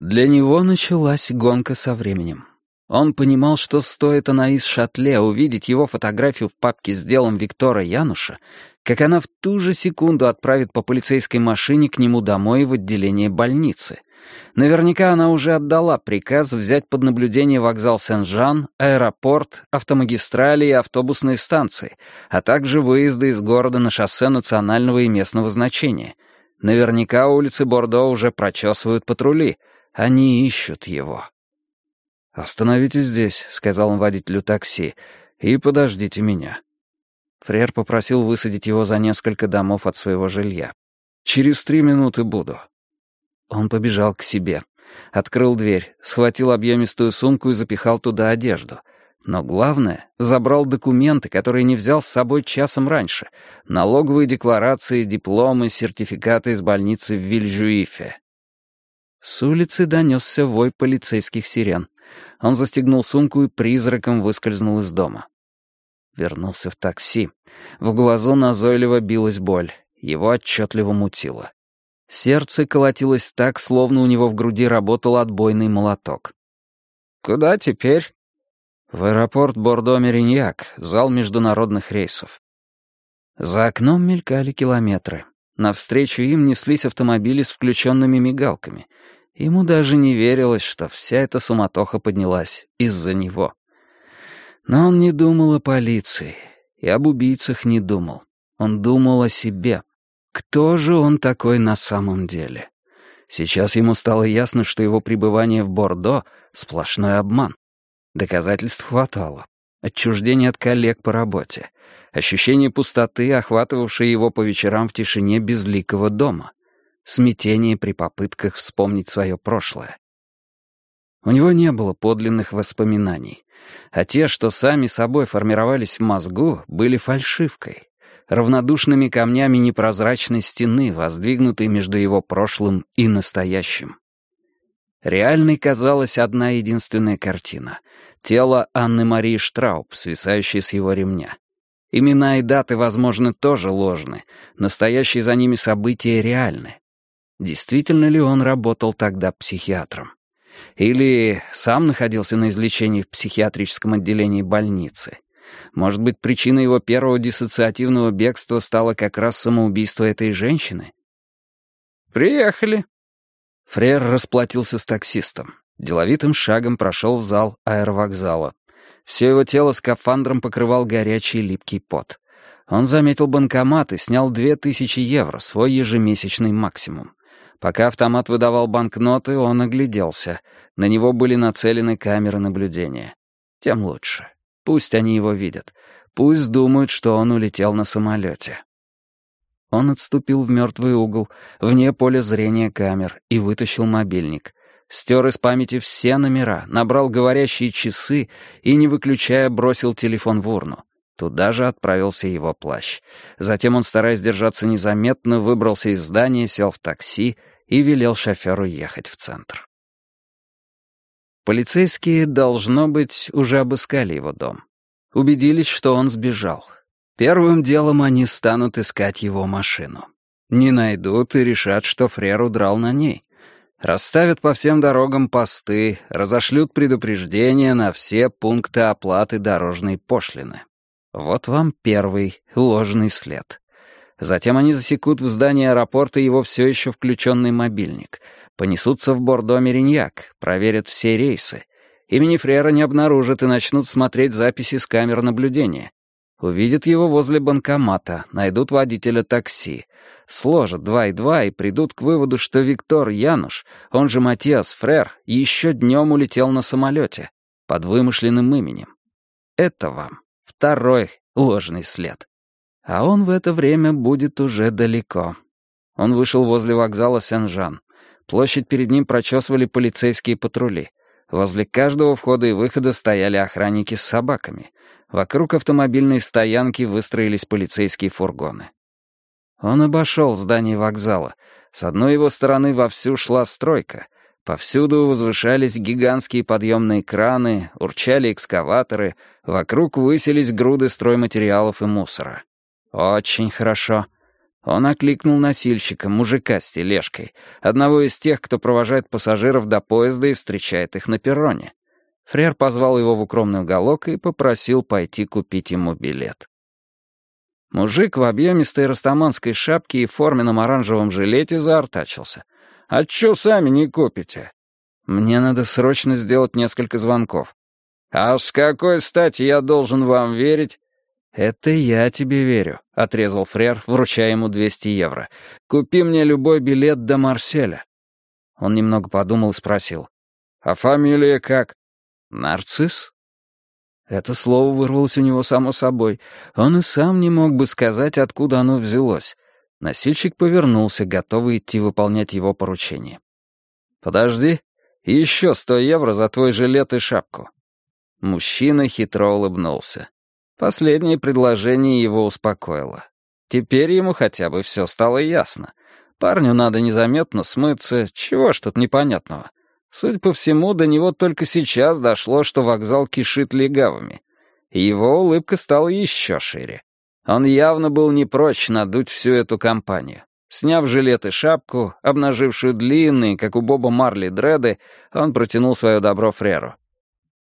Для него началась гонка со временем. Он понимал, что стоит Анаис Шатле увидеть его фотографию в папке с делом Виктора Януша, как она в ту же секунду отправит по полицейской машине к нему домой в отделение больницы. Наверняка она уже отдала приказ взять под наблюдение вокзал Сен-Жан, аэропорт, автомагистрали и автобусные станции, а также выезды из города на шоссе национального и местного значения. Наверняка улицы Бордо уже прочесывают патрули. Они ищут его. «Остановитесь здесь», — сказал он водителю такси, — «и подождите меня». Фрер попросил высадить его за несколько домов от своего жилья. «Через три минуты буду». Он побежал к себе. Открыл дверь, схватил объемистую сумку и запихал туда одежду. Но главное, забрал документы, которые не взял с собой часом раньше. Налоговые декларации, дипломы, сертификаты из больницы в Вильжуифе. С улицы донесся вой полицейских сирен. Он застегнул сумку и призраком выскользнул из дома. Вернулся в такси. В глазу назойливо билась боль. Его отчетливо мутило. Сердце колотилось так, словно у него в груди работал отбойный молоток. «Куда теперь?» «В аэропорт Бордо-Мериньяк, зал международных рейсов». За окном мелькали километры. Навстречу им неслись автомобили с включенными мигалками. Ему даже не верилось, что вся эта суматоха поднялась из-за него. Но он не думал о полиции и об убийцах не думал. Он думал о себе. Кто же он такой на самом деле? Сейчас ему стало ясно, что его пребывание в Бордо — сплошной обман. Доказательств хватало. Отчуждение от коллег по работе. Ощущение пустоты, охватывавшее его по вечерам в тишине безликого дома смятение при попытках вспомнить свое прошлое. У него не было подлинных воспоминаний, а те, что сами собой формировались в мозгу, были фальшивкой, равнодушными камнями непрозрачной стены, воздвигнутой между его прошлым и настоящим. Реальной казалась одна единственная картина — тело Анны-Марии Штрауб, свисающее с его ремня. Имена и даты, возможно, тоже ложны, настоящие за ними события реальны. Действительно ли он работал тогда психиатром? Или сам находился на излечении в психиатрическом отделении больницы? Может быть, причиной его первого диссоциативного бегства стало как раз самоубийство этой женщины? «Приехали». Фрер расплатился с таксистом. Деловитым шагом прошел в зал аэровокзала. Все его тело скафандром покрывал горячий липкий пот. Он заметил банкомат и снял две тысячи евро, свой ежемесячный максимум. Пока автомат выдавал банкноты, он огляделся. На него были нацелены камеры наблюдения. Тем лучше. Пусть они его видят. Пусть думают, что он улетел на самолете. Он отступил в мертвый угол, вне поля зрения камер, и вытащил мобильник. Стер из памяти все номера, набрал говорящие часы и, не выключая, бросил телефон в урну. Туда же отправился его плащ. Затем он, стараясь держаться незаметно, выбрался из здания, сел в такси и велел шоферу ехать в центр. Полицейские, должно быть, уже обыскали его дом. Убедились, что он сбежал. Первым делом они станут искать его машину. Не найдут и решат, что Фрер удрал на ней. Расставят по всем дорогам посты, разошлют предупреждения на все пункты оплаты дорожной пошлины. Вот вам первый ложный след. Затем они засекут в здании аэропорта его все еще включенный мобильник. Понесутся в Бордо-Мериньяк, проверят все рейсы. Имени Фрера не обнаружат и начнут смотреть записи с камер наблюдения. Увидят его возле банкомата, найдут водителя такси. Сложат два и два и придут к выводу, что Виктор Януш, он же Матиас Фрер, еще днем улетел на самолете под вымышленным именем. Это вам Второй ложный след. А он в это время будет уже далеко. Он вышел возле вокзала Сен-Жан. Площадь перед ним прочесывали полицейские патрули. Возле каждого входа и выхода стояли охранники с собаками. Вокруг автомобильной стоянки выстроились полицейские фургоны. Он обошел здание вокзала. С одной его стороны вовсю шла стройка. Повсюду возвышались гигантские подъемные краны, урчали экскаваторы, вокруг высились груды стройматериалов и мусора. Очень хорошо. Он окликнул носильщика, мужика с тележкой, одного из тех, кто провожает пассажиров до поезда и встречает их на перроне. Фрер позвал его в укромный уголок и попросил пойти купить ему билет. Мужик в объемистой растаманской шапке и форменном оранжевом жилете заортачился. «А чё сами не купите?» «Мне надо срочно сделать несколько звонков». «А с какой стати я должен вам верить?» «Это я тебе верю», — отрезал Фрер, вручая ему 200 евро. «Купи мне любой билет до Марселя». Он немного подумал и спросил. «А фамилия как?» «Нарцисс?» Это слово вырвалось у него само собой. Он и сам не мог бы сказать, откуда оно взялось. Носильщик повернулся, готовый идти выполнять его поручение. «Подожди, еще сто евро за твой жилет и шапку». Мужчина хитро улыбнулся. Последнее предложение его успокоило. Теперь ему хотя бы все стало ясно. Парню надо незаметно смыться, чего ж тут непонятного. Судя по всему, до него только сейчас дошло, что вокзал кишит легавыми. Его улыбка стала еще шире. Он явно был не прочь надуть всю эту компанию. Сняв жилет и шапку, обнажившую длинные, как у Боба Марли, дреды, он протянул свое добро Фреру.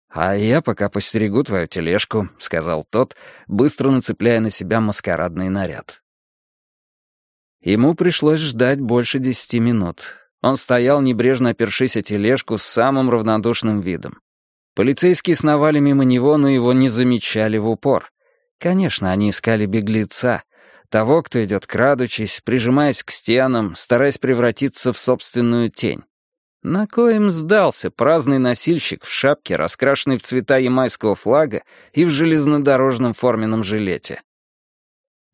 «А я пока постерегу твою тележку», — сказал тот, быстро нацепляя на себя маскарадный наряд. Ему пришлось ждать больше десяти минут. Он стоял, небрежно опершись о тележку, с самым равнодушным видом. Полицейские сновали мимо него, но его не замечали в упор. Конечно, они искали беглеца, того, кто идет крадучись, прижимаясь к стенам, стараясь превратиться в собственную тень. На коем сдался праздный носильщик в шапке, раскрашенной в цвета ямайского флага и в железнодорожном форменном жилете.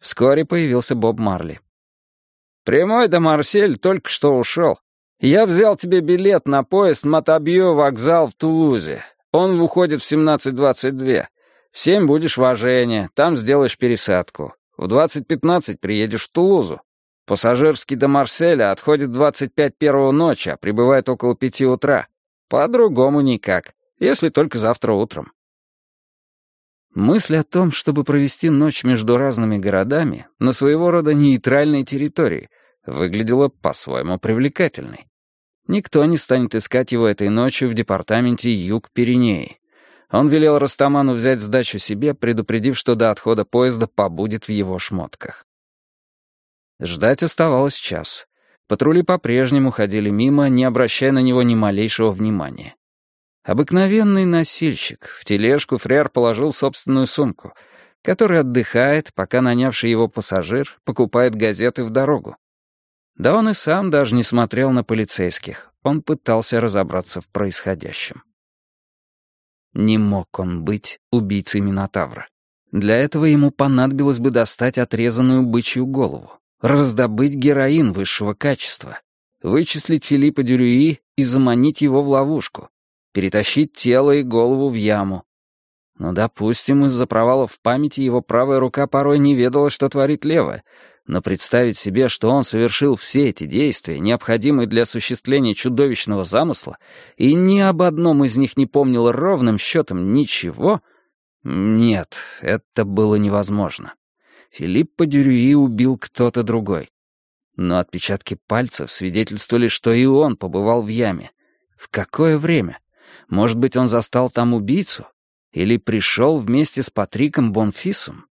Вскоре появился Боб Марли. «Прямой до Марсель только что ушел. Я взял тебе билет на поезд Матабьё вокзал в Тулузе. Он выходит в 17.22. В 7 будешь в Ажене, там сделаешь пересадку. В 20.15 приедешь в Тулузу. Пассажирский до Марселя отходит 25 первого ночи, а прибывает около пяти утра. По-другому никак, если только завтра утром. Мысль о том, чтобы провести ночь между разными городами на своего рода нейтральной территории, выглядела по-своему привлекательной. Никто не станет искать его этой ночью в департаменте Юг-Пиренеи. Он велел Растаману взять сдачу себе, предупредив, что до отхода поезда побудет в его шмотках. Ждать оставалось час. Патрули по-прежнему ходили мимо, не обращая на него ни малейшего внимания. Обыкновенный носильщик. В тележку Фрер положил собственную сумку, который отдыхает, пока нанявший его пассажир покупает газеты в дорогу. Да он и сам даже не смотрел на полицейских. Он пытался разобраться в происходящем. Не мог он быть убийцей Минотавра. Для этого ему понадобилось бы достать отрезанную бычью голову раздобыть героин высшего качества, вычислить Филиппа Дюрюи и заманить его в ловушку, перетащить тело и голову в яму. Ну, допустим, из-за провалов в памяти его правая рука порой не ведала, что творит левая, но представить себе, что он совершил все эти действия, необходимые для осуществления чудовищного замысла, и ни об одном из них не помнил ровным счетом ничего, нет, это было невозможно. Филиппа Дюрюи убил кто-то другой. Но отпечатки пальцев свидетельствовали, что и он побывал в яме. В какое время? Может быть, он застал там убийцу? Или пришел вместе с Патриком Бонфисом?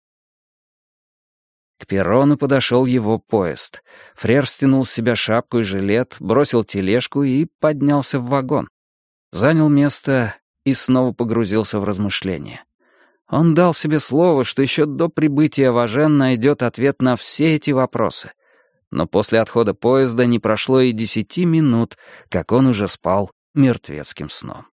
К перрону подошел его поезд. Фрер стянул с себя шапку и жилет, бросил тележку и поднялся в вагон. Занял место и снова погрузился в размышления. Он дал себе слово, что еще до прибытия Важен найдет ответ на все эти вопросы. Но после отхода поезда не прошло и десяти минут, как он уже спал мертвецким сном.